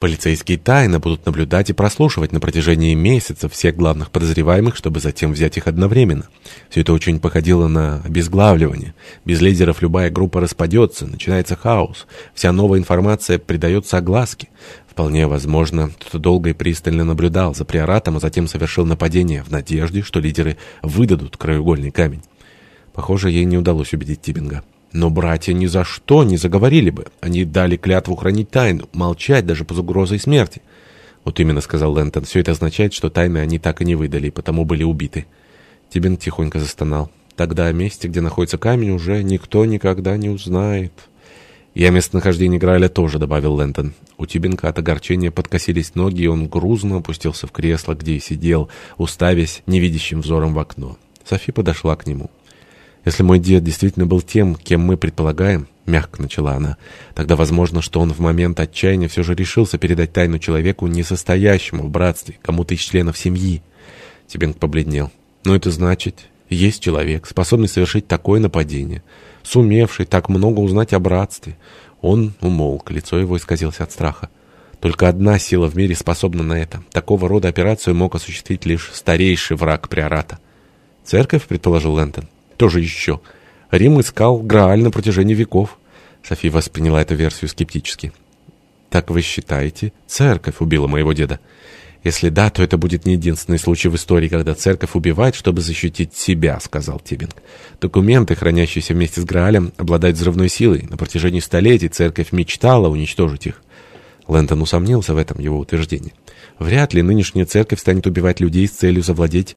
Полицейские тайно будут наблюдать и прослушивать на протяжении месяцев всех главных подозреваемых, чтобы затем взять их одновременно. Все это очень походило на обезглавливание. Без лидеров любая группа распадется, начинается хаос. Вся новая информация придается огласке. Вполне возможно, кто-то долго и пристально наблюдал за приоратом, а затем совершил нападение в надежде, что лидеры выдадут краеугольный камень. Похоже, ей не удалось убедить Тибинга. Но братья ни за что не заговорили бы. Они дали клятву хранить тайну, молчать даже под угрозой смерти. Вот именно, сказал Лэнтон, все это означает, что тайны они так и не выдали, и потому были убиты. Тибин тихонько застонал. Тогда о месте, где находится камень, уже никто никогда не узнает. «И о местонахождении тоже», — добавил Лэнтон. У Тибинка от огорчения подкосились ноги, и он грузно опустился в кресло, где и сидел, уставясь невидящим взором в окно. Софи подошла к нему. «Если мой дед действительно был тем, кем мы предполагаем», — мягко начала она, «тогда возможно, что он в момент отчаяния все же решился передать тайну человеку, не состоящему в братстве, кому-то из членов семьи». Тибенг побледнел. «Но это значит, есть человек, способный совершить такое нападение, сумевший так много узнать о братстве». Он умолк, лицо его исказилось от страха. Только одна сила в мире способна на это. Такого рода операцию мог осуществить лишь старейший враг приората. «Церковь», — предположил Лэнтон. Тоже еще? Рим искал Грааль на протяжении веков. София восприняла эту версию скептически. «Так вы считаете, церковь убила моего деда?» «Если да, то это будет не единственный случай в истории, когда церковь убивает, чтобы защитить себя», — сказал Тибинг. «Документы, хранящиеся вместе с Граалем, обладают взрывной силой. На протяжении столетий церковь мечтала уничтожить их». Лэнтон усомнился в этом его утверждении. Вряд ли нынешняя церковь станет убивать людей с целью завладеть